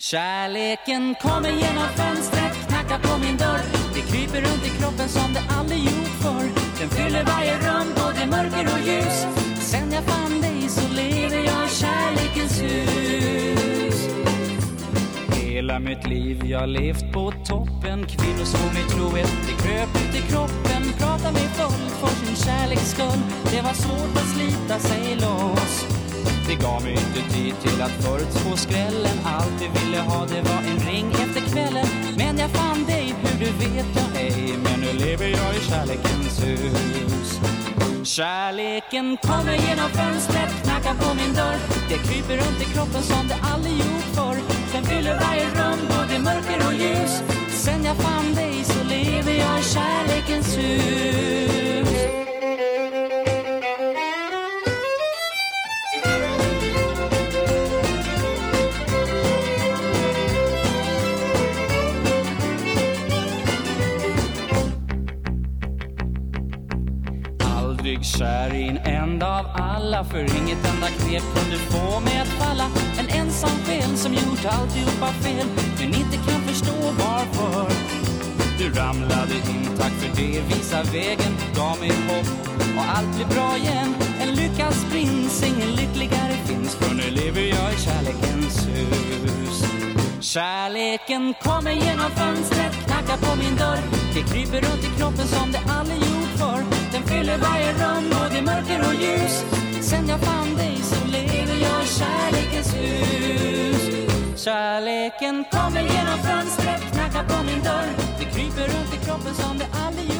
Kärleken kommer genom fönstret, knackar på min dörr. Det kryper runt i kroppen som det aldrig gjort förr. Den fyller varje rum, både mörker och ljus. Sen jag fann dig så lever jag i kärlekens hus. Hela mitt liv jag levt på toppen. Kvinnor såg mig trohet, det kröp ut i kroppen. Prata mig full för sin kärleks skull. Det var svårt att slita sig loss gav inte tid till att förutspå skrällen. Allt vi ville ha det var en ring efter kvällen. Men jag fann dig, hur du vet jag ej. Men nu lever jag i kärlekens hus. Kärleken kommer genom fönstret, knackar på min dörr. Det kryper runt i kroppen som det aldrig gjort förr. Den fyller varje rum, både mörker och ljus. Sen jag fann dig Aldrig kär i en enda av alla För inget enda knep kunde få mig att falla. En ensam själ som gjort alltihopa fel Men inte kan förstå varför. Du ramlade in, tack för det, visa vägen. Gav mig hopp och allt blir bra igen. En lyckas prins, ingen lyckligare finns. För nu lever jag i kärlekens hus. Kärleken kommer genom fönstret, knackar på min dörr. Det kryper runt i kroppen som det aldrig gjort fyller varje rum, både mörker och ljus? Sen jag fann dig så lever jag i kärlekens hus. Kärleken kommer genom fönstret, knackar på min dörr. Det kryper runt i kroppen som det aldrig gjort